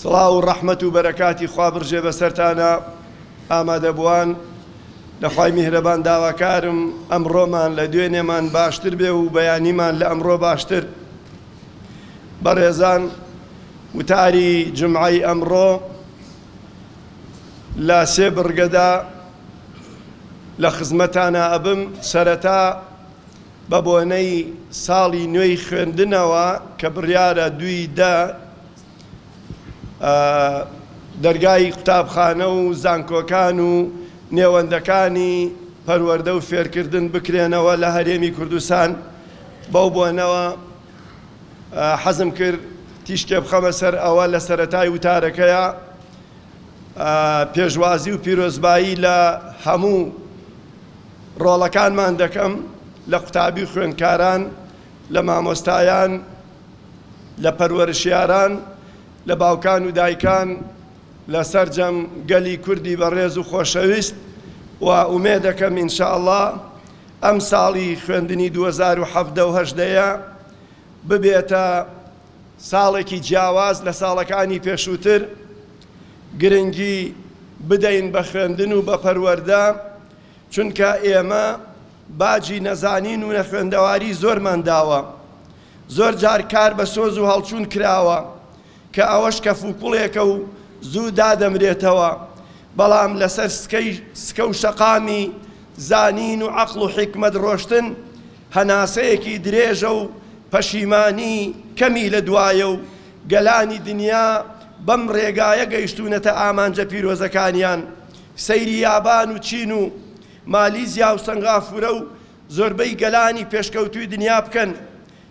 سڵاو و ڕەحمەت و بەرەکاتی خوا بڕژێ بەسەرتانا ئامادەبووان، لە خوای میهرەبان داواکارم ئەمڕۆمان لە دوێنێمان باشتر بێ و بەیانیمان لە ئەمڕۆ باشتر. بەڕێزان وتاری جمعەی ئەمڕۆ لە سێ بڕگەدا لە خزمەتانا ئەبم، سەرەتا بەبۆنەی ساڵی نوێی خوێندنەوە کە بڕیارە دووی دە، دەرگای قوتابخانە و زانکۆکان و نێوەندەکانی پەروەردە و فێرکردن بکرێنەوە لە هەرێمی کوردستان، بەو بۆنەوە حەزم کرد تیشکێ بخەمە سەر ئەوە لە سەرەتای وتارەکەیا پێشوازی و پیرۆزبایی لە هەموو ڕۆڵەکانمان دەکەم لە قوتابی و خوێندکاران، لە مامۆستایان، لە پەروەرشیاران، لە باوکان و دایکان، لە سەرجەم گەلی کوردی بەڕێز و خۆشەویست و ئومێدەکەم ان شاء اللە ئەم ساڵی خوێندنی دوو هەزار و حەڤدە و هەژدە ببێتە ساڵێکی جیاواز لە ساڵەکانی پێشووتر گرنگی بدەین بە خوێندن و بە پەروەردە. چونکە ئێمە باجی نەزانین و نەخوێندەواری زۆرمان داوە، زۆرجار کار بە سۆز و هەڵچوون کراوە، کە ئەوەش کەفوکوڵێکە و زوو دادەمرێتەوە، بەڵام لەسەر سکەی سکە و شەقامی زانین و عەقڵ و حیکمەت ڕۆشتن هەناسەیەکی درێژە و پەشیمانی کەمی لە دوایە و گەلانی دنیا بەم ڕێگایە گەیشتوونەتە ئامانجە پیرۆزەکانیان. سەیری یابان و چین و مالیزیا و سەنغافورە و زۆربەی گەلانی پێشکەوتووی دنیا بکەن،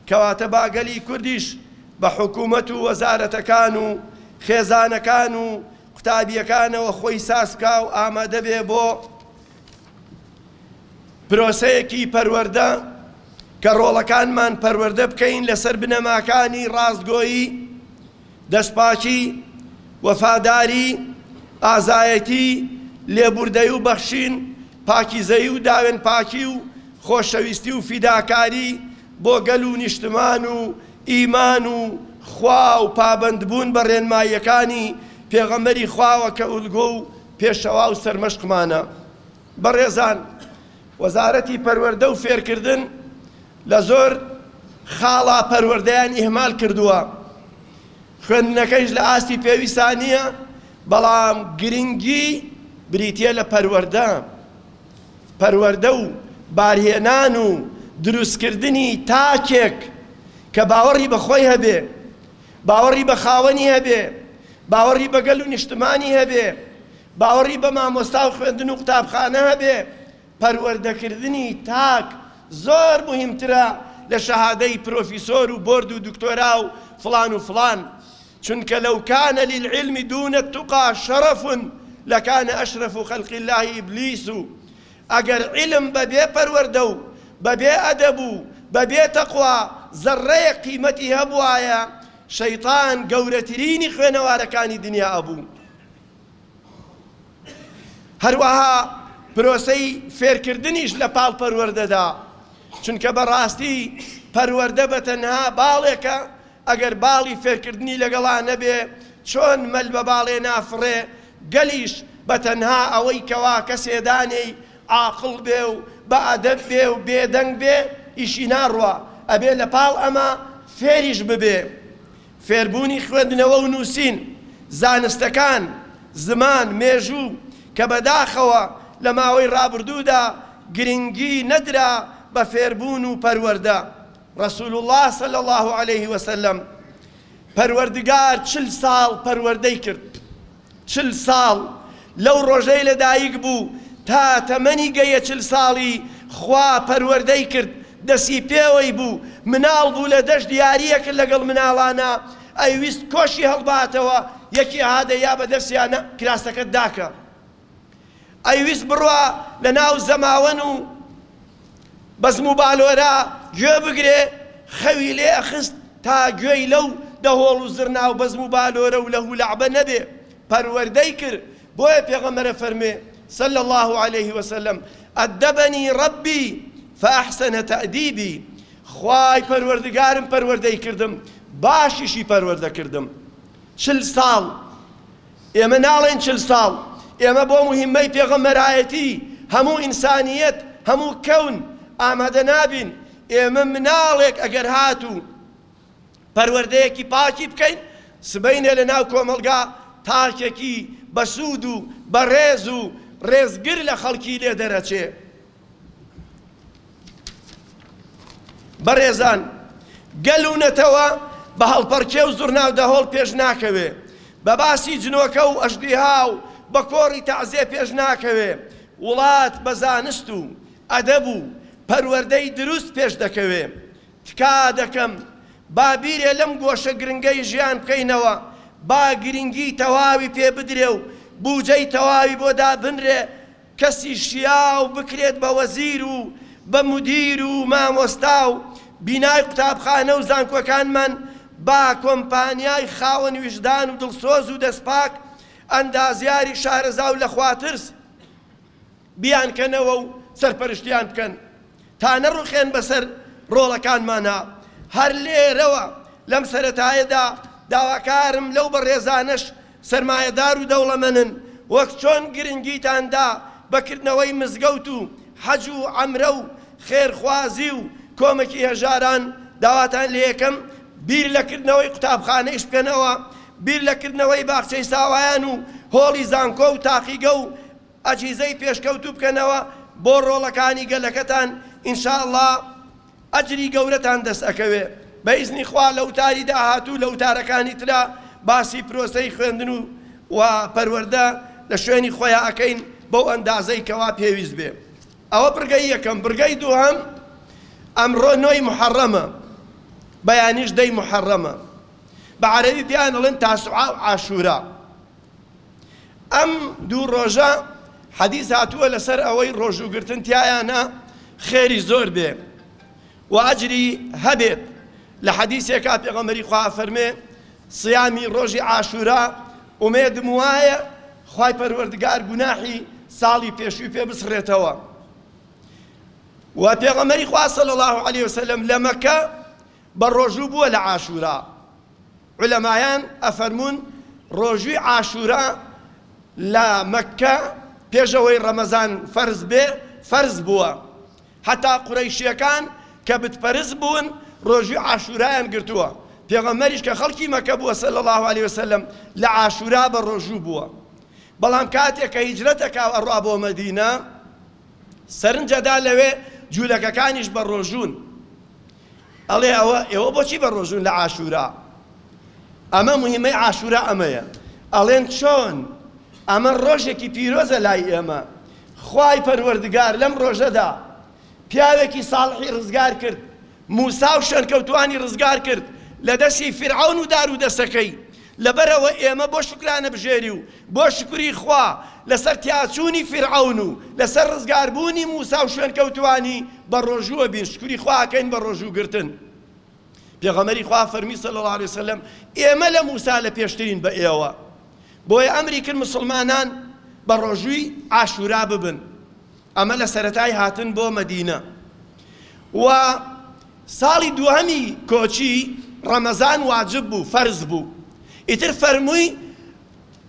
کەواتە با گەلی کوردیش بە حکوومەت و وەزارەتەکان و خێزانەکان و قوتابییەکانەوە خۆی ساز بکا و ئامادە بێ بۆ پرۆسەیەکی پەروەردە کە ڕۆڵەکانمان پەروەردە بکەین لەسەر بنەماکانی ڕاستگۆیی دەستپاکی، وەفاداری، ئازایەتی، لێبوردەیی و بەخشین، پاکیزەیی و داوێنپاکی و خۆشەویستی و فیداکاری بۆ گەل و نیشتمان و ئیمان و خوا و پابەندبوون بە ڕێنماییەکانی پێغەمبەری خواوە کە ئولگۆ و پێشەوا و سەرمەشقمانە. بەڕێزان وەزارەتی پەروەردە و فێرکردن لە زۆر خاڵا پەروەردەیان ئیهمال کردووە خوێندنەکەیش لە ئاستی پێویستا نییە بەڵام گرنگی بریتیە لە پەروەردە پەروەردە و بارهێنان و دروستکردنی تاکێک کە باوەڕی بە خۆی هەبێ باوەڕی بە خاوەنی هەبێ باوەڕی بە گەل و نیشتمانی هەبێ باوەڕی بە مامۆستا و خوێندن و قوتابخانە هەبێ، پەروەردەکردنی تاک زۆر موهیمترە لە شەهادەی پرۆفیسۆر و بۆرد و دکتۆرا و فڵان و فڵان، چونکە لو کان للعلم دون التقی شرف لکان اشرف خلق اللە ابلیس و ئەگەر عیلم بە بێ پەروەردە و بە بێ ئەدەب و بە بێ تەقوا زەڕڕەیەک قیمەتی هەبوایە شەیتان گەورەترینی خوێنەوارەکانی دنیا ئەبوو. هەروەها پرۆسەی فێرکردنیش لە پاڵ پەروەردەدا، چونکە بە ڕاستی پەروەردە بە تەنها باڵێکە، ئەگەر باڵی فێرکردنی لەگەڵا نەبێ، چۆن مەل بە باڵێ نافڕێ، گەلیش بە تەنها ئەوەی کەوا کەسێ دانێی عاقڵ بێ و بە ئەدەب بێ و بێدەنگ بێ ئیشی ناڕوا، ئەبێ لە پاڵ ئەمە فێریش ببێ. فێربوونی خوێندنەوە و نووسین، زانستەکان، زمان، مێژوو، کە بەداخەوە لە ماوەی ڕابردوودا گرنگی نەدرا بە فێربوون و پەروەردە، ڕەسول اللە صلی اللە علیە وسلم، پەروەردگار چل ساڵ پەروەردەی کرد. چل ساڵ، لەو ڕۆژەی لە دایک بوو تا تەمەنی گەیە چل ساڵی خوا پەروەردەی کرد دەسی پێوەی بوو مناڵ بوو لە دەشت یاری ئەکرد لەگەڵ مناڵانا ئەیویست کۆشی هەڵباتەوە یەکی ئەهادە یا بە دەسیا نا کراستەکەت داکە ئەیویست بڕوا لە ناو زەماوەن و بەزم و بالۆرە گوێ بگرێ خەوی لێ ئەخست تا گوێی لەو دەهۆڵ و زرنا و بەزم و بالۆرە و لەهو لەعبە نەبێ پەروەردەی کر بۆیە پێغەمبەر ئەفەرموێ صلی اللە علیە وسلم ادبنی ربی فاحسن تادیبی خوای پەروەردگارم پەروەردەی کردم باشیشی پەروەردە کردم چل ساڵ ئێمە ناڵێین چل ساڵ، ئێمە بۆ مهمەی پێغەمبەرایەتی هەموو ئینسانیەت، هەموو کەون ئامادە نابین، ئێمە مناڵێک ئەگەر هات و پەروەردەیەکی پاکی بکەین سبەینێ لە ناو کۆمەڵگا تاکێکی بەسوود و بەڕێز و ڕێزگر لە خەڵکی لێ دەرەچێ. بەڕێزان گەل و نەتەوە بە هەڵپەڕکێ و زوڕنا و دەهۆڵ پێش ناکەوێ، بە باسی جنۆکە و ئەژدیها و بە کۆڕی تەعزێ پێش ناکەوێ، وڵات بە زانست و ئەدەب و پەروەردەی دروست پێش دەکەوێ. تکا دەکەم با بیرێ لەم گۆشە گرنگەی ژیان بکەینەوە، با گرنگی تەواوی پێ بدرێ و بوجەی تەواوی بۆ دابنرێ، کەسی شیاو بکرێت بە وەزیر و بە مودیر و مامۆستا و بینای قوتابخانە و زانکۆکانمان با کۆمپانیای خاوەن ویژدان و دڵسۆز و دەستپاک ئەندازیاری شارەزا و لەخواترس بیانکەنەوە و سەرپەرشتیان بکەن. تا نەڕوخێن بەسەر ڕۆڵەکانمانا. هەر لێرەوە لەم سەرەتایەدا داواکارم لەو بەڕێزانەش سەرمایەدار و دەوڵەمەنن وەک چۆن گرنگیتان دا بە کردنەوەی مزگەوت و حەج و عەمرە و خێرخوازی و کۆمەکی هەژاران داواتان لێکەم بیر لە کردنەوەی قوتابخانەیش بکەنەوە بیر لە کردنەوەی باخچەی ساوایان و هۆڵی زانکۆ و تاقیگە و ئەجیزەی پێشکەوتوو بکەنەوە بۆ ڕۆڵەکانی گەلەکەتان ان شاء اللە ئەجری گەورەتان دەست ئەکەوێ بە ئیزنی خوا لە وتاری داهاتوو لە وتارەکانی ترا باسی پرۆسەی خوێندن و و پەروەردە لە شوێنی خۆیا ئەکەین بەو ئەندازەی کەوا پێویست بێ ئەوە بڕگەی یەکەم بڕگەی دووهەم ئەمڕۆ نۆی محەڕەمە بەیانیش دەی محەڕەمە بە عەرەبی پێیان ئەڵێن تاسوعا و عاشورا. ئەم دوو ڕۆژە حەدیس هاتووە لەسەر ئەوەی ڕۆژوو گرتن تیایانە خێری زۆر بێ و ئەجری هەبێت لە حەدیسێکا پێغەمبەری خوا فەرمێ صیامی ڕۆژی عاشورا ئومێدم وایە خوای پەروەردگار گوناحی ساڵی پێشووی پێ بسڕێتەوە و پێغەمەری خوا صلی الله علیه وسلم لە مەکە بە ڕۆژوو بووە لە عاشورا عولەمایان ئەفەرموون ڕۆژووی عاشورا لە مەککە پێش ئەوەی ڕەمەزان فەرز بێ فەرز بووە هەتا قورەیشیەکان کە بت پەرست بوون ڕۆژووی عاشورایان گرتووە پێغەمبەریش کە خەڵکی مەکە بووە صلی اللە علیە وسلم لە عاشورا بە ڕۆژوو بووە بەڵام کاتێک کە هیجرەت ئەکا و ئەڕوا بۆ مەدینە سەرنجەدا لەوێ جوولەکەکانیش بە ڕۆژوون ئەڵێ ئەوە ئێوە بۆچی بە ڕۆژون لە عاشورا ئەمە مهمەی عاشورا ئەمەیە ئەڵێن چۆن ئەمە ڕۆژێکی پیرۆزە لای ئێمە خوای پەروەردگار لەم ڕۆژەدا پیاوێکی ساڵحی ڕزگار کرد موسا و شەرکەوتوانی ڕزگار کرد لە دەستی فرعون و دار و دەستەکەی لەبەرئەوە ئێمە بۆ شوکرانەبژێری و بۆ شوکری خوا لەسەر تیاچوونی فیرعەون و لەسەر ڕزگاربوونی موسا و شوێنکەوتووانی بە ڕۆژوو ئەبین، شوکری خوا ئەکەین بە ڕۆژوو گرتن. پێغەمبەری خوا فەرمی صلی اللە علیە وسلم، ئێمە لە موسا لە پێشترین بە ئێوە. بۆیە ئەمری کرد موسڵمانان بە ڕۆژووی عاشورا ببن. ئەمە لە سەرەتای هاتن بۆ مەدینە و ساڵی دووهەمی کۆچی ڕەمەزان واجب بوو فەرز بوو ئیتر فەرمووی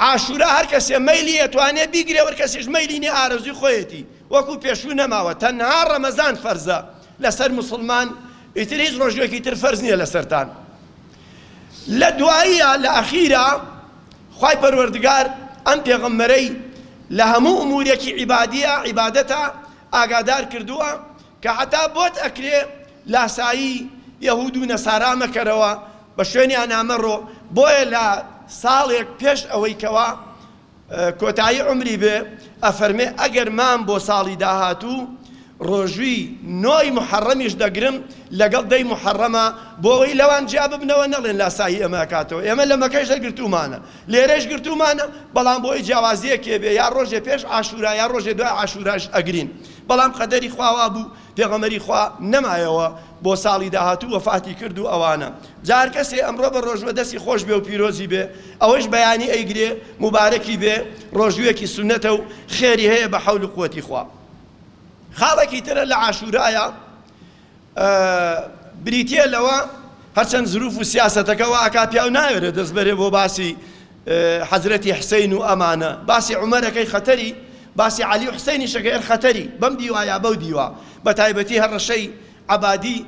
عاشورا هەر کەسێ مەیلی ئەتوانێ بیگرێ وەر کەسیش مەیلی نێ ئارەزوی خۆیەتی وەکو پێشوو نەماوە تەنها ڕەمەزان فەرزە لەسەر موسڵمان ئیتر هیچ ڕۆژێکی تر فەرز نییە لەسەرتان لە دواییە لە ئەخیرا خوای پەروەردگار ئەم پێغەمبەرەی لە هەموو ئومورێکی عیبادیە، عیبادەتە، ئاگادار کردووە کە هەتا بۆت ئەکرێ لاسایی یەهود و نەسارا مەکەرەوە، بە شوێنیانا مەڕۆ، بۆیە لە ساڵێک پێش ئەوەی کەوا کۆتایی عومری بێ ئەفەرمێ ئەگەر مام بۆ ساڵی داهاتوو، ڕۆژووی نۆ ی موحەڕەمیش دەگرم لەگەڵ دە ی موحەڕەما بۆ وەی لەوان جیا ببنەوە نەڵێن لاسایی ئێمە ئەکاتەوە ئێمە لە مەکەش دەگرتوومانە لێرەش گرتوومانە بەڵام بۆ وەی جیاوازیەکێ بێ یا ڕۆژێ پێش عاشورا یا ڕۆژێ دوای عاشوراش ئەگرین بەڵام قەدەری خوا وابوو پێغەمبەری خوا نەمایەوە بۆ ساڵی داهاتوو وەفاتی کرد و ئەوانە جار کەسێ ئەمڕۆ بە ڕۆژووە دەستی خۆش بێ و پیرۆزی بێ ئەوەیش بەیانی ئەیگرێ موبارەکی بێ ڕۆژوویەکی سونەتە و خێری هەیە بە حەول و قوەتی خوا. خاڵێکی ترە لە عاشورایە بریتیە لەوە هەرچەند زروف و سیاسەتەکە وا ئەکا پیاو ناوێرێ دەست بەرێ بۆ باسی حەزرەتی حسین و ئەمانە باسی عمەرەکەی خەتەری باسی علی و حسینی شەکەر خەتەری بەم دیوا یا بەو دیوا بە تایبەتی هەر ڕەشەی عبادی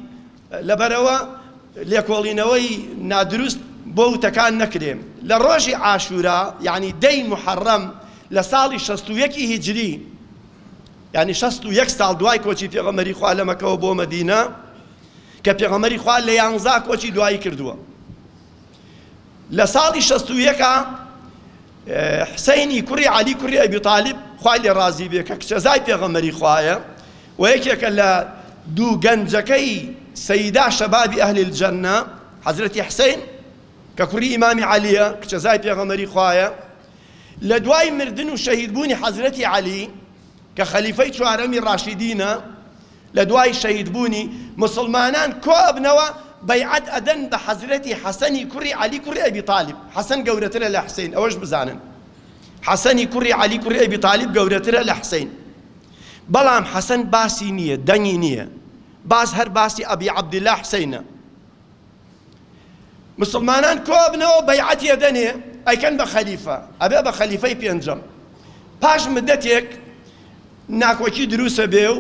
لەبەرەوە لێکۆڵینەوەی نادروست بۆ وتەکان نەکرێم لە ڕۆژی عاشورا یعنی دەی محەڕەم لە ساڵی 16 هجری یانی شەست و یەک ساڵ دوای کۆچی پێغەمبەری خوا لە مەکەوە بۆ مەدینە کە پێغەمبەری خوا لە یانزا کۆچی دوایی کردووە لە ساڵی شەست و یەکا حسینی کوڕی علی کوڕی ئەبی طالب خوای لێ ڕازی بێ کە کچەزای پێغەمبەری خوایە و یەکێکە لە دوو گەنجەکەی سەیدا شەبابی ئەهلی الجەنە حەزرەتی حسین کە کوڕی ئیمامی عەلیە کچەزای پێغەمبەری خوایە لە دوای مردن و شەهیدبوونی حەزرەتی عەلی کە خەلیفەی چوارەمی ڕاشیدینە، لە دوای شەهیدبوونی، موسڵمانان کۆ ئەبنەوە بەیعەت ئەدەن بە حەزرەتی حەسەنی کوڕی عەلی کوڕی ئەبی تالیب، حەسەن گەورەترە لە حسین ئەوەش بزانن، حەسەنی کوڕی عەلی کوڕی ئەبی تالیب گەورەترە لە حسین، بەڵام حەسەن باسی نییە، دەنگی نییە، باس هەر باسی ئەبی عەبدیلا حسینە. مسوڵمانان کۆبنەوە بەیعەتی ئەدەنێ ئەیکەن بە خەلیفە ئەبێ بە خەلیفەی پێنجەم پاش مدەتێک ناکۆکی دروسە بێ و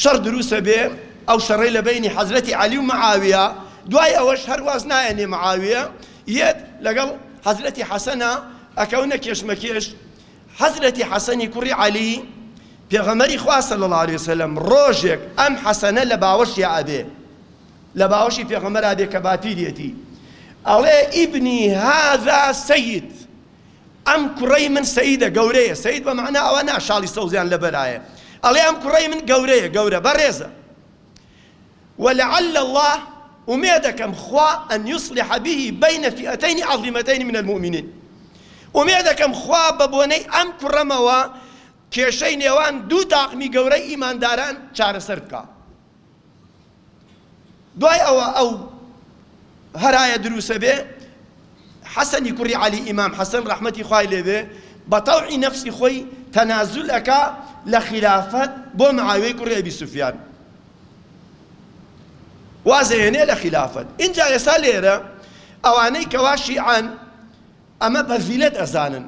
شەڕ دروسە بێ ئەو شەڕی لە بینی حەزرەتی عەلی و معاویە دوای ئەوەش هەرواز نایەنێ معاویە یەت لەگەڵ حەزرەتی حەسەنە ئەکەونە کێشمەکێش حەزرەتی حەسەنی کوڕی عەلی پێغەمەری خوا صلی الله علیه وسلم ڕۆژێک ئەم حەسەنە لە باوەشیا ئەبێ لە باوەشی پێغەمبەرا بێ کە باپیرێتی ئەڵێ ابنی هذا سید ئەم کوڕەی من سەیدە گەورەیە سەید بە مەعنا ئەوە نا شاڵی سەوزیان لەبەرایە ئەڵێ ئەم کوڕەی من گەورەیە گەورە بەڕێزە ولعل الله ئومێدەکەم خوا ان یصلح به بین فئتین عظیمتین من المؤمنین ئومێدەکەم خوا بە بۆنەی ئەم کوڕەمەوە کێشەی نێوان دوو تاقمی گەورەی ئیمانداران چارەسەر بکا دوای ئەوە ئەو هەرایە دروسە بێ حەسەنی کوڕی عەلی ئیمام حەسەن ڕەحمەتی خوای لێ بێ بە تەوعی نەفسی خۆی تەنازول ئەکا لە خلافەت بۆ معاویەی کوڕی ئەبی سوفیان وازەیەنێ لە خلافەت ئینجا ئێستا لێرە ئەوانەی کەوا شیعان ئەمە بەزیلەت ئەزانن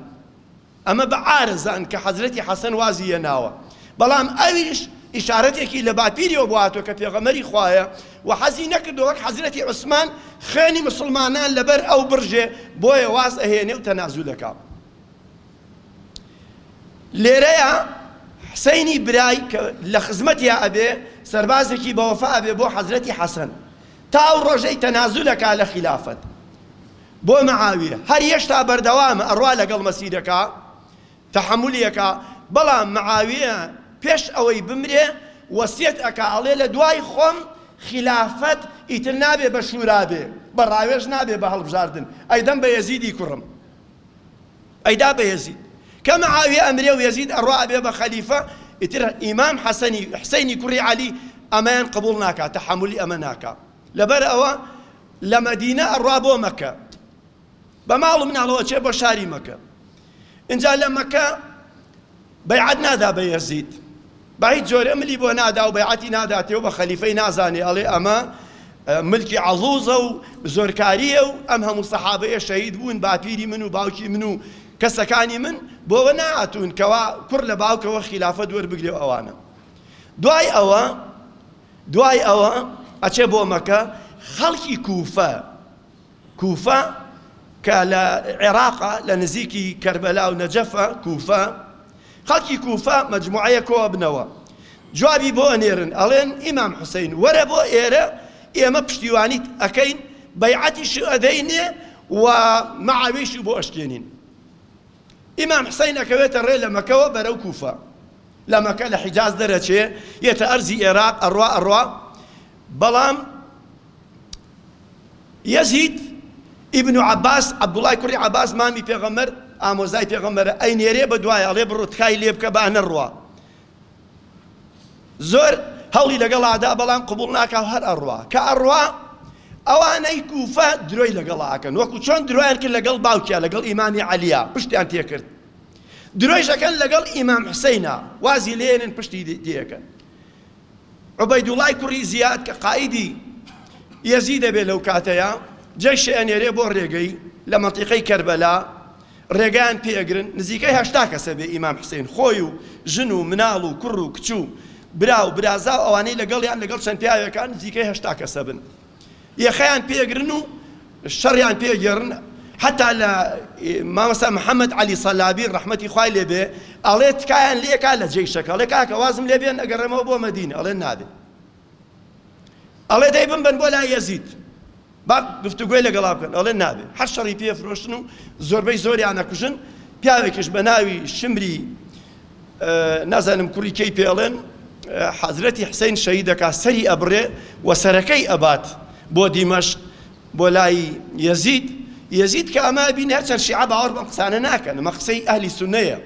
ئەمە بە عارە زان کە حەزرەتی حەسەن وازی هێناوە بەڵام ئەویش ئیشارەتێکی لە باپیریەوە بۆ هاتووە کە پێغەمبەری خوایە وە حەزی نەکردووە وەک حەزرەتی عوسمان خوێنی موسڵمانان لەبەر ئەو بڕژێ بۆیە واز ئەهێنێ و تەنازول ئەکا لێرەیا حسەینی برای کە لە خزمەتیا ئەبێ سەربازێکی بەوەفا ئەبێ بۆ حەزرەتی حەسەن تا ئەو ڕۆژەی تەنازول ئەکا لە خیلافەت بۆ معاویە هەر هێشتا بەردەوامە ئەڕوا لەگەڵ مەسیرەکە تەحەمولی ئەکا بەڵام معاویە پێش ئەوەی بمرێ وەسیەت ئەکا ئەڵێ لە دوای خۆم خیلافەت ئیتر نابێ بە شورا بێ بە ڕاوێژ نابێ بە هەڵبژاردن ئەیدەم بە یەزیدی کوڕم ئەیدا بە یەزید کە معاویە ئەمرێ و یەزید ئەڕوا ئەبێ بە خەلیفە ئیتر ئیمام حەسەنی حسەینی کوڕی عەلی ئەمەیان قبوڵ ناکا تەحەمولی ئەمە ناکا لەبەر ئەوە لە مەدینە ئەڕا بۆ مەکە بە ماڵ و مناڵەوە ئەچێ بۆ شاری مەکە ئینجا لە مەکە بەیعەت نادا بە یەزید بە هیچ جۆرێ ملی بۆ نادا و بەیعەتی ناداتێ و بە خەلیفەی نازانێ ئەڵێ ئەمە ملکی عەڵوزە و زۆرکاریە و ئەم هەموو سەحابەیە شەهید بوون باپیری من و باوکی من و کەسەکانی من بۆوە ناتون کەوا کوڕ لە باوکەوە خلافەت وەربگرێ و ئەوانە دوای ئەوە دوای ئەوە ئەچێ بۆ مەکە، خەڵکی کوفە، کوفە کە لە عێراقە لە نزیکی کەربەلا و نەجەفە، کوفە، خەڵکی کوفە مەجموعەیەک کۆ ئەبنەوە جوابی بۆ ئەنێرن ئەڵێن، ئیمام حسین وەرە بۆ ئێرە ئێمە پشتیوانیت ئەکەین بەیعەتیش ئەدەینێ و معاویەیشی بۆ ئەشکێنین. ئیمام حسین ئەکەوێتە ڕێ لە مەکەوە بەرەو کوفە. لە مەکە لە حیجاز دەرەچێ یەتە ئەرزی ئێراق ئەڕا ئەڕا بەڵام یەزید ئیبن عباس عبدوڵای کوڕی عباس مامی پێغەمەر ئامۆزای پێغەمەرە ئەی نێرێ بە دوای ئەڵێ بڕۆ تکای لێ بکە با نەڕوا زۆر هەوڵی لەگەڵادا بەڵام قوبول ناکاو هەر ئەڕوا کە ئەڕوا ئەوانەی کوفە درۆی لەگەڵاکەن وەکو چۆن درۆیان کرد لەگەڵ باوکیا لەگەڵ ئیمامی عەلیا پشتیان تێکرد درۆیش ئەکەن لەگەڵ ئیمام حسەینا وازی لێنن پشتی تێکەن عوبەیدوڵای کوڕی زیاد کە قائیدی یەزی دەبێت لەو کاتەیە جەیشی ئەنێرێ بۆ ڕێگەی لە مەنتیقەی کەربەلا ڕێگەیان پێگرن نزیکەی هەشتا کەسە بێ ئیمام حسین خۆی و ژن و مناڵ و کوڕ و کچ و برا و برازا و ئەوانەی لەگەڵیان لەگەڵ چەند پیاوێکان نزیکەی هەشتا کەسە بن یەخەیان پێگرن و شەڕیان پێگێڕن حتا لە مامۆستا محەممەد عەلی سەلابی ڕەحمەتی خوای لێبێ ئەڵێ تکایان لێکا لە جێیشەکە ئەڵێ کاکە وازم لێبێن ئەگەڕێمەوە بۆ مەدینە ئەڵێ نابێ ئەڵێ دەی بمبەن بۆ لای یەزید با گفتوگۆی لەگەڵا بکەن ئەڵێ نابێ هەر شەڕی پێ فرۆشتن و زۆربەی زۆریان ئەکوژن پیاوێکیش بە ناوی شمری نازانم کوڕی کێی پێ ئەڵێن حەزرەتی حسین شەهید دەکات سەری ئەبڕێ و سەرەکەی ئەبات بۆ دیمەشق بۆ لای یەزید یەزید کە ئەمە بین هەرچەند شیعە باوەڕ بەم قسانە ناکەن ئەمە قسەی ئەهلی سونەیە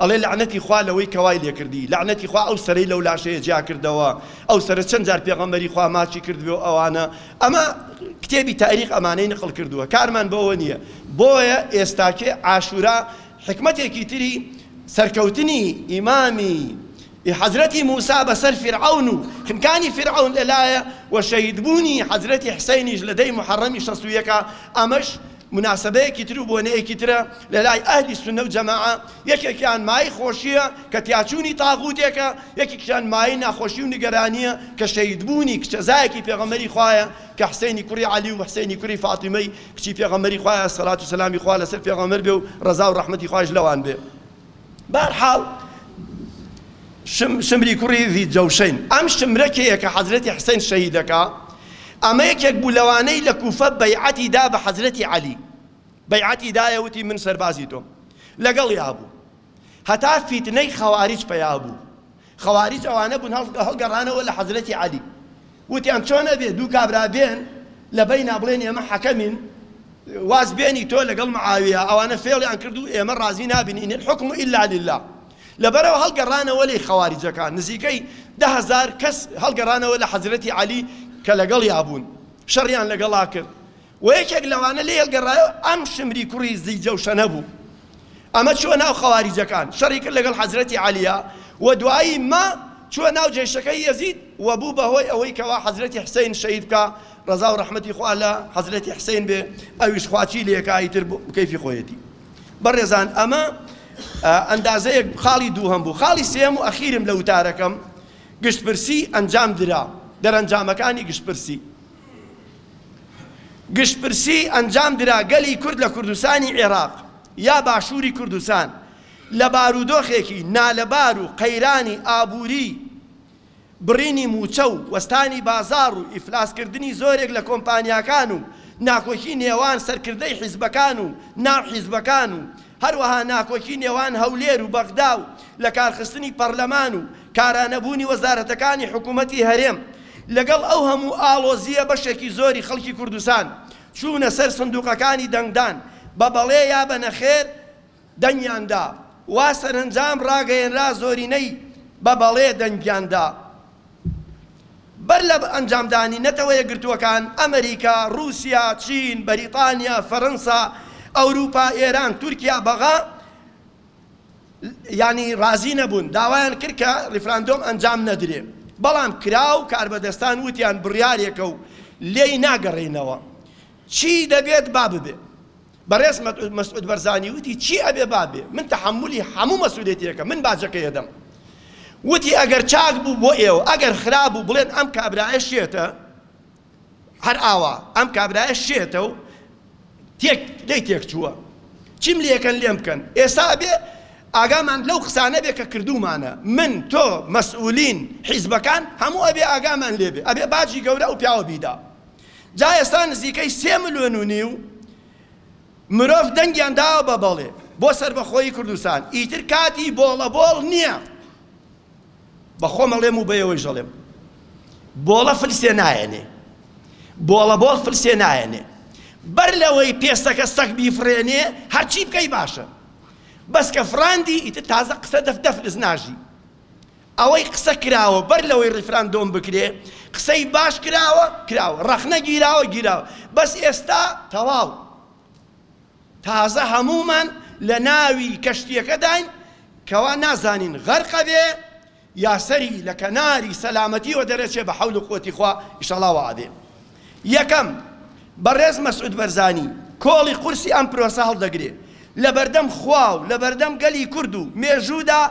ئەڵێ لەعنەتی خوا لەوەی کەوای لێکردی لەعنەتی خوا ئەو سەرەی لەو لاشەیە جیا کردەوە ئەو سەرە چەند جار پێغەمبەری خوا ماچی کردوێ و ئەوانە ئەمە کتێبی تاریخ ئەمانەی نقل کردووە کارمان بەوە نییە بۆیە ئێستاکێ عاشورا حیکمەتێکی تری سەرکەوتنی ئیمامی ی حەزرەتی موسا بەسەر فیرعەون و خنکانی فیرعەون لەلایە و شەهید بوونی حەزرەتی حسەینیش لە دەی موحەڕەمی شەست و یەکا ئەمەش موناسەبەیەکی ترو بۆنەیەکی ترە لەلای ئەهلی سونەو جەماعە یەکێکیان مایەی خۆشیە کە تیاچوونی تاغوتێکە یەکێکیان مایەی ناخۆشی و نیگەرانیە کە شەهید بوونی کچەزایەکی پێغەمبەری خوایە کە حسەینی کوڕی عەلی و حسەینی کوڕی فاتیمەی کچی پێغەمبەری خوایە الصلوة و سلامی خوا لەسەر پێغەمبەر بێ و ڕەزا و ڕەحمەتی خوایش لەوان بێ بەهەرحاڵ شم شمری کوڕی ذی جەوشەین ئەم شمرەکەیە کە حەزرەتی حسەین شەهید دەکا ئەمە یەکێک بوو لەوانەی لە کوفە بەیعەتی دا بە حەزرەتی عەلی بەیعەتی دایە وتی من سەربازی تۆم لەگەڵیا بوو هەتا فیتنەی خەواریج پەیا بوو خەواریج ئەوانە بوون هەڵگەڕانەوە لە حەزرەتی عەلی وتیان چۆن ئەبێ دوو کابرا بێن لە بەینا بڵێن ئێمە حەکەمین واز بێنی تۆ لەگەڵ معاویە ئەوانە فێڵیان کرد و ئێمە ڕازی نابین ئین الحکم الا لله لەبەرەوە هەڵگەڕانەوە لەی خەواریجەکان نزیکەی ده هەزار کەس هەڵگەڕانەوە لە حەزرەتی عەلی کە لەگەڵیا بوون شەڕیان لەگەڵا کرد و یەکێک لەوانە لێ هێڵگەڕایەوە ئەم شمری کوڕی زی جەوشەنە بوو ئەمە چووە ناو خەواریجەکان شەڕی کرد لەگەڵ حەزرەتی عەلیە و دوایی مە چووە ناو جەیشەکەی یەزید و بوو بە هۆی ئەوەی کەوا حەزرەتی حسین شەهید بکا ڕەزا و ڕەحمەتی خوا لە حەزرەتی حسین بێ ئەویش خوا چی لێ کا ئیتر کەیفی خۆیەتی بەڕێزان ئەمە ئەندازەیەک خاڵی دووهەم بوو خاڵی سێم و ئەخیرم لە وتارەکەم گشتپرسی ئەنجام درا دەرەنجامەکانی گشتپرسی گشتپرسی ئەنجام درا گەلی کورد لە کوردستانی عێراق یا باشووری کوردستان لە بارودۆخێکی نالەبار و قەیرانی ئابووری بڕینی مووچە و وەستانی بازاڕ و ئیفلاسکردنی زۆرێک لە کۆمپانیاکان و ناکۆکی نێوان سەرکردەی حیزبەکان و ناو حیزبەکان و هەروەها ناکۆکی نێوان هەولێر و بەغدا و لەکارخستنی پەرلەمان و کارانەبوونی وەزارەتەکانی حکوومەتی هەرێم، لەگەڵ ئەو هەموو ئاڵۆزییە بەشێکی زۆری خەڵکی کوردستان چوونە سەر سندووقەکانی دەنگدان بە بەڵێ یا بە نەخێر دەنگیان دا و سەرەنجام ڕاگەیەنرا زۆرینەی بە بەڵێ دەنگیان دا. بەر لە ئەنجامدانی، نەتەوە یەکگرتووەکان، ئەمریکا، ڕووسیا، چین، بەریتانیا، فەرەنسا، ئەوروپا، ئێران، تورکیا، بەغا، یانی ڕازی نەبوون، داوایان کرد کە ڕیفراندۆم ئەنجام نەدرێ، بەڵام کرا و کاربەدەستان وتیان بڕیارێکە و لێی ناگەڕێینەوە. چی دەبێت با ببێ، بەڕێز مەسعود بەرزانی وتی چی ئەبێ با بێ من تەحەمولی هەموو مەسئولێتیەکەم من باجەکەی ئەدەم وتی ئەگەر چاک بوو بۆ ئێوە ئەگەر خراپ بوو بڵێن ئەم کابرایە شێتە هەر ئاوا ئەم کابرایە شێتە و تێک لێی تێک چووە چیم لێکەن لێم بکەن ئێستا ئەبێ ئاگامان لەو قسانە بێ کە کردومانە من تۆ مەسئولین حیزبەکان هەموو ئەبێ ئاگامان لێبێ ئەبێ باجی گەورە و پیاوە بیدا جا ئێستا نزیکەی سێ ملوێن و نیو مرۆڤ دەنگیان داوە بە بەڵێ بۆ سەربەخۆیی کوردستان ئیتر کاتی بۆڵە بۆڵ نییە بە خۆمەڵێم و بەیەوەی ژەڵێم بۆڵە فلسێ نایەنێ بۆڵە بۆڵ فلسێ نایەنێ بەر لەوەی پێستەکە سەک بیفرێنێ هەرچی بکەی باشە بەس کە فراندی ئیتر تازە قسە دەف دەفلس ناژی ئەوەی قسە کراوە بەر لەوەی ڕیفراندۆم بکرێ قسەی باش کراوە کراوە ڕەخنە گیراوە گیراوە بەس ئێستا تەواو تازە هەموومان لە ناوی کەشتیەکەداین کەوا نازانین غەرقە بێ یا سەری لە کەناری سەلامەتیوە دەرەچێ بە حەول و قوەتی خوا ئیشەڵا وەعەدێ یەکەم، بەڕێز مەسعود بەرزانی کۆڵی قورسی ئەم پرۆسە هەڵدەگرێ، لەبەردەم خوا و لەبەردەم گەلی کورد و مێژوودا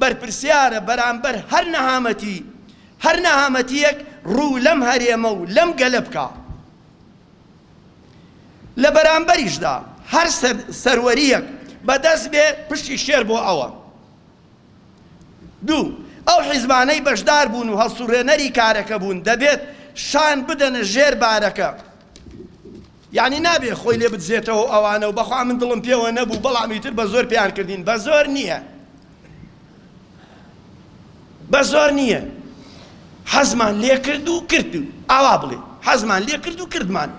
بەرپرسیارە بەرامبەر هەر نەهامەتی هەر نەهامەتییەک ڕوو لەم هەرێمە و لەم گەلە بکا. لە بەرامبەریشدا هەر سەروەرییەک بەدەست بێ پشتی شێر بۆ ئەوە. دوو، ئەو حیزبانەی بەشدار بوون و هەڵسوڕێنەری کارەکە بوون دەبێت شان بدەنە ژێر بارەکە، یانی نابێت خۆی لێ بدزێتەوەو ئەوانەو بەخوا من دڵم پێوە نەبوو بەڵام ئیتر بە زۆر پێیان کردین، بە زۆر نییە بە زۆر نییە حەزمان لێ کرد و کردن ئاوا بڵێ حەزمان لێ کرد و کردمان.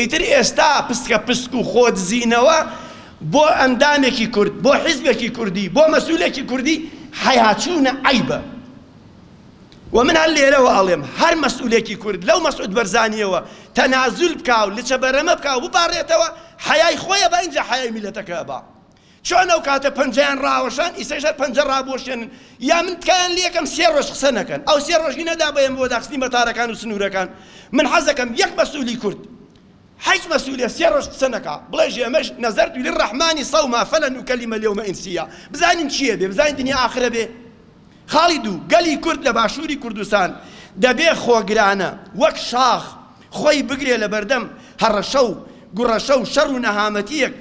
ئیتر ئێستا پسکە پسک و خۆدزینەوە بۆ ئەندامێکی کورد، بۆ حیزبێکی کوردی، بۆ مەسولێکی کوردی حەیاچوونە، عەیبە. وە من هەر لێرەوە ئەڵێم هەر مەسولێکی کورد لەو مەسعود بەرزانیەوە تەنازول بکا و لچە بەرەمە بکا و بپاڕێتەوە حەیای خۆی ئەبا ئینجا حەیای میلەتەکە ئەبا. چۆن ئەو کاتە پەنجەیان ڕاوەشان ئیسەش هەر پەنجە ڕابوەشێنن یا من تکایان لێکەم سێ ڕۆژ قسە نەکەن ئەو سێ ڕۆژی نەدا بەیەم بۆ داخستنی مەتارەکان و سنورەکان من حەزەکەم یەک مەسولی کورد حیچ مەسولێ سێ ڕۆژ قسە نەکا بڵێ ژێمەش نەزەرت للرحمن صوما فلن اکلم الیوم انسیا بزانین چیە بێ بزانین دنیا ئاخرە بێ خاڵی دوو گەلی کورد لە باشووری کوردستان دەبێ خۆگرانە وەک شاخ خۆی بگرێ لەبەردەم هەڕەشە و گوڕەشە و شەڕ و نەهامەتیەک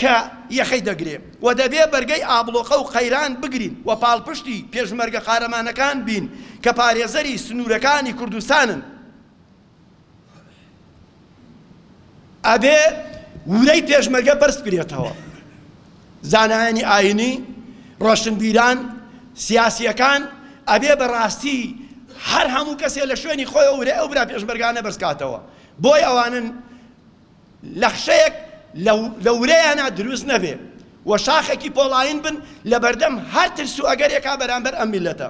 کە یەخەی دەگرێ و دەبێ بەرگەی ئابڵۆقە و قەیران بگرین و پاڵپشتی پێشمەرگە قارەمانەکان بین کە پارێزەری سنوورەکانی کوردستانن. ئەبێ ورەی پێشمەرگە بەرز بکرێتەوە. زانایانی ئاینی، ڕۆشنبیران، سیاسییەکان ئەبێ بە ڕاستی هەر هەموو کەسێ لە شوێنی خۆیەوە ورەی ئەو برا پێشمەرگانە بەرز کاتەوە. بۆی ئەوانن. لەخشەیەک لە ورەیانا دروست نەبێ و شاخەکی پۆڵاین بن لەبەردەم هەر ترس و ئەگەرێکا بەرامبەر ئەم میللەتە.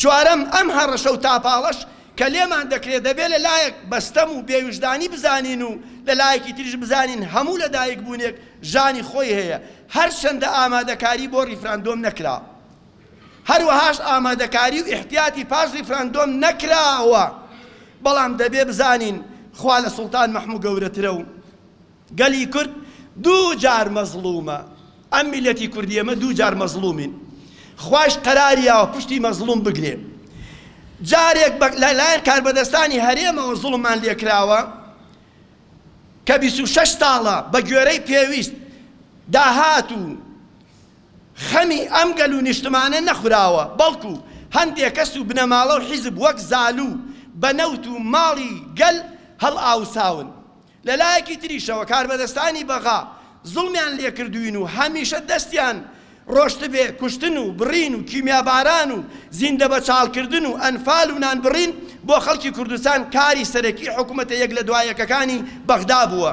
چوارەم، ئەم هەڕەشە و تاپاڵەش کە لێمان دەکرێ دەبێ لە لایەک بەستەم و بێویژدانی بزانین و لە لایەکی تریش بزانین هەموو لە دایکبوونێک ژانی خۆی هەیە هەرچەندە ئامادەکاری بۆ ڕیفراندۆم نەکرا. هەروەهاش ئامادەکاری و ئیحتیاتی پاش ریفراندۆم نەکراوە، بەڵام دەبێ بزانین خوا لە سوڵتان مەحموو گەورەترە و گەلی کورد دوو جار مەزڵوومە، ئەم میللەتی کوردی ئێمە دوو جار مەزڵوومین، خوایش قەراری یاوە پشتی مەزڵووم بگرێ، جارێک بە لە لایەن کاربەدەستانی هەرێمەوە زوڵممان لێ کراوە کە بیست و شەش ساڵە بە گوێرەی پێویست داهات و خەمی ئەم گەل و نیشتمانە نەخوراوە، بەڵکو هەندێ کەس و بنەماڵە و حیزب وەک زالو بە نەوت و ماڵی گەل هەڵئاوساون. لە لایەکی تریشەوە کاربەدەستانی بەغا زوڵمیان لێکردوین و هەمیشە دەستیان ڕۆشتبێ کوشتن و بڕین و کیمیاباران و زیندەبەچاڵکردن و ئەنفال و نانبڕین بۆ خەڵکی کوردستان کاری سەرەکی حکومەتە یەک لە دوا یەکەکانی بەغدا بووە.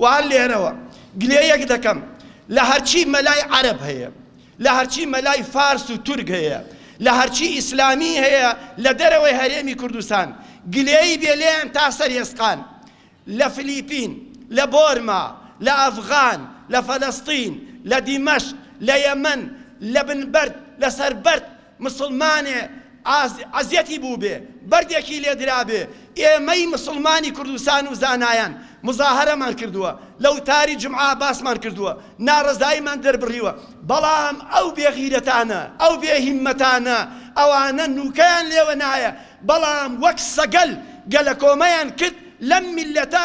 وە هەر لێرەوە گلەیەک دەکەم لە هەرچی مەلای عەرەب هەیە، لە هەرچی مەلای فارس و تورک هەیە، لە هەرچی ئیسلامی هەیە لە دەرەوەی هەرێمی کوردستان، گلەیی بێ لێیان تا سەر ئێسقان، لە فلیپین، لە بۆرما، لە ئەفغان، لە فەلەستین، لە دیمەشق، لە یەمەن، لە بن بەرد، لە سەر بەرد، مسوڵمانێ ئەزیەتی بووبێ بەردێکی لێ درابێ، ئێمەی مسوڵمانی کوردستان و زانایان مزاهەرەمان کردووە، لە وتاری جومعە باسمان کردووە، ناڕەزاییمان دەربڕیوە، بەڵام ئەو بێ غیرەتانە، ئەو بێ هیممەتانە، ئەوانە نوکەیان لێوە نایە، بەڵام وەک سەگەل گەلەکۆمەیان کرد لەم میللەتە،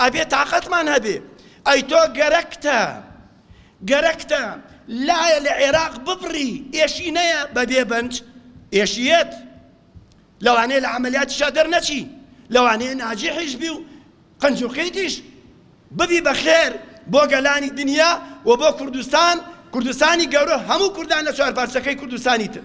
ئەبێ تاقەتمان هەبێ ئەی تۆ گەرەکتە گەرەکتە لایە لە عێراق ببڕی ئێشی نەیە بەبێ بەنج ئێشیەت لەوانەیە لە عملیاتیشا دەرنەچی لەوانەیە ناجیحیش بی و قنجوقیتیش ببی بەخێر بۆ گەلانی دنیا و بۆ کوردستان کوردستانی گەورە هەموو کوردان لە چوار پارچەکەی کوردستانی تر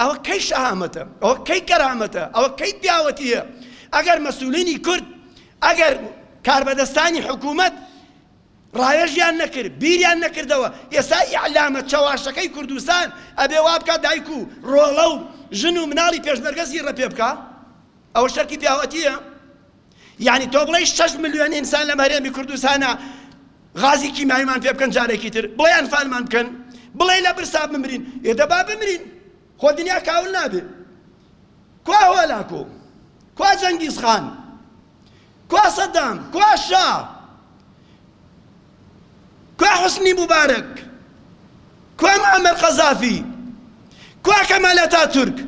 ئەوە کەی شەهامەتە؟ ئەوە کەی کەرامەتە؟ ئەوە کەی پیاوەتییە؟ ئەگەر مەسولینی کورد، ئەگەر کاربەدەستانی حکوومەت ڕاوێژیان نەکرد، بیریان نەکردەوە، ئێستا ئیعلامە چەواشەکەی کوردستان ئەبێ وا بکا دایک و ڕۆڵە و ژن و مناڵی پێشمەرگە زیڕە پێ بکا؟ ئەوە شەرتی پیاوەتییە؟ یانی تۆ بڵێی شەش ملیۆن ئینسان لەم هەرێمی کوردستانە غازی کیمایمان پێ بکەن جارێکی تر بڵێ ئەنفالمان بکەن بڵێ لە برسا بمرین ئێدە با بمرین خۆ دنیا کاول نابێ کوا هۆلاکۆ کوا جەنگیز خان کوا سەدام کوا شا کوا حوسنی موبارەک؟ کوا موعەمەر قەزافی؟ کوا کەمال ئەتاتورک؟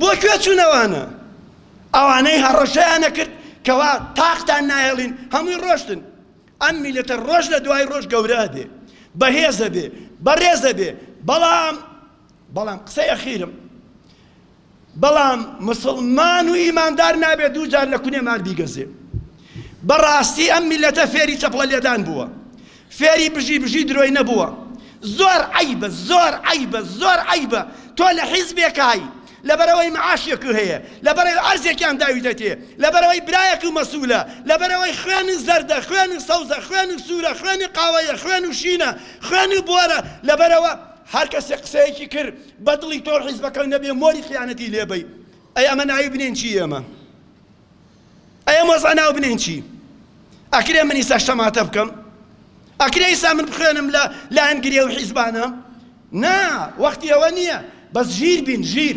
بۆ کوێ چوون ئەوانە؟ ئەوانەی هەڕەشەیان نەکرد کەوا تاقتان ناهێڵین هەمووی ڕۆشتن. ئەم میلەتە ڕۆژ لە دوای ڕۆژ گەورە ئەبێ، بەهێز ئەبێ، بەڕێز ئەبێ، بەڵام بەڵام قسەی ئەخیرم بەڵام موسڵمان و ئیماندار نابێ دوو جار لە کونێ مار بیگەزێ بەڕاستی ئەم میلەتە فێری چەپڵە لێدان بووە فێری بژی بژی درۆی نەبووە زۆر عیبە زۆر عیبە زۆر عیبە تۆ لە حیزبێکایی لەبەرەوەی معاشێک و هەیە لەبەرەوەی ئەرزێکیان داویتەتێ لەبەرەوەی برایەک و مەسوولە لەبەرەوەی خوێن و زەردە خوێن و سەوزە خوێن و سوورە خوێنی قاوەیە خوێن و شینە خوێن و بۆرە لەبەرەوە هەر کەسێک قسەیەکی کرد بە دڵی تۆو حیزبەکەو نەبێ مۆری خیانەتی لێ بەی ئەی ئەمە ناوی بنێین چی ئێمە ئەی ئەم وەزعە ناو بنێین چی ئەکرێ من ئیسا شەماتە بکەم ئەکرێ ئیسا من بخوێنم لە لایەن گرێ و حیزبانە نا وەختی ئەوە نییە بەس ژیر بین ژیر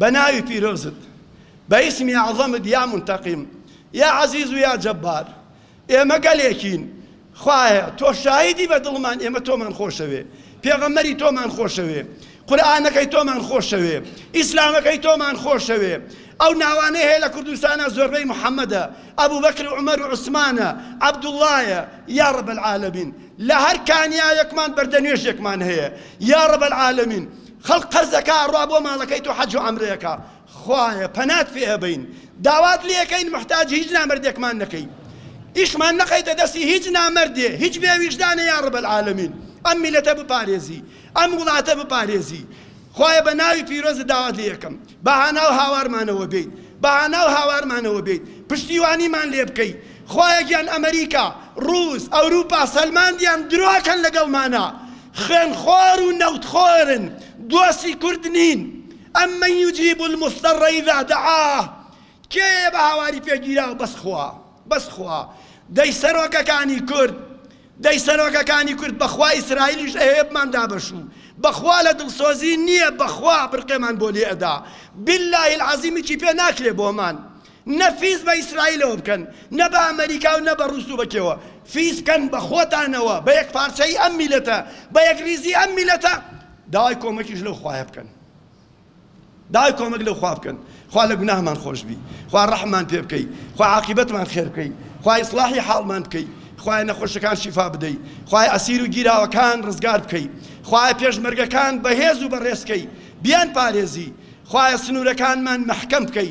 بە ناوی پیرۆزت، بە ئیسمی ئەعزەمت یا مونتەقیم، یا عەزیز و یا جەبار، ئێمە گەلێکین، خوایە تۆ شاهیدی بە دڵمان ئێمە تۆمان خۆشەوێ، پێغەمبەری تۆمان خۆشەوێ، قورئانەکەی تۆمان خۆشەوێ، ئیسلامەکەی تۆمان خۆشەوێ، ئەو ناوانەی هەیە لە کوردستانا زۆربەی محەمەدە، ئەبوبەکر و عومەر و عوسمانە، عەبدوڵڵایە، یا رب العالمین لە هەر کانیاوێکمان بەردەنوێژێکمان هەیە، یا رب العالمین. خەڵک قەرزەکە ئەڕوا بۆ ماڵەکەی تۆ حەج و عەمرەیەکە خوایە پەنات پێ ئەبەین داوات لێ ئەکەین محتاجی هیچ نامەردێکمان نەکەی ئیشمان نەخەیتە دەستی هیچ نامەردێ هیچ بێ ویژدانێ یا رب العالمین ئەم میلەتە بپارێزی ئەم وڵاتە بپارێزی خوایە بە ناوی پیرۆزت داوات لێ ئەکەم بە هاناو هاوارمانەوە بێیت بە هاناو هاوارمانەوە بێیت پشتیوانیمان لێ بکەی خوایە گیان ئەمەریکا رووس ئەوروپا سەلماندیان درۆ ئەکەن لەگەڵمانا خوێن خۆر و نەوت خۆرن دۆستی کورد نین امن یجیب المضطر اذا دعاه کێیە بە هاواری پێ گیراو بەس خوا بەس خوا دەی سەرۆکەکانی کورد دەی سەرۆکەکانی کورد بەخوا ئیسرائیلیش ئەهەیە بمان دابەشو بەخوا لە دڵسۆزی نییە بەخوا بڕقێمان بۆ لێ ئەدا باللە العظیم هیچی پێ ناکرێ بۆمان نە فیز بە ئیسرائیلەوە بکەن نە بە ئەمەریکاو نە بە ڕوس و بە کێوە فیز بکەن بە خۆتانەوە بە یەک پارچەیی ئەم میلەتە بە یەک ریزی ئەم میلەتە داوای کۆمەکیش لەو خوایە بکەن داوای کۆمەک لەو خوا بکەن خوا لە گوناهمان خۆش بی خوا ڕەحمان پێ بکەی خوا عاقیبەتمان خێر بکەی خوای ئیسلاحی حاڵمان بکەی خوای نەخۆشەکان شیفا بدەی خوای ئەسیر و گیراوەکان ڕزگار بکەی خوای پێشمەرگەکان بەهێز و بەڕێزکەی بیان پارێزی خوایە سنوورەکانمان مەحکەم بکەی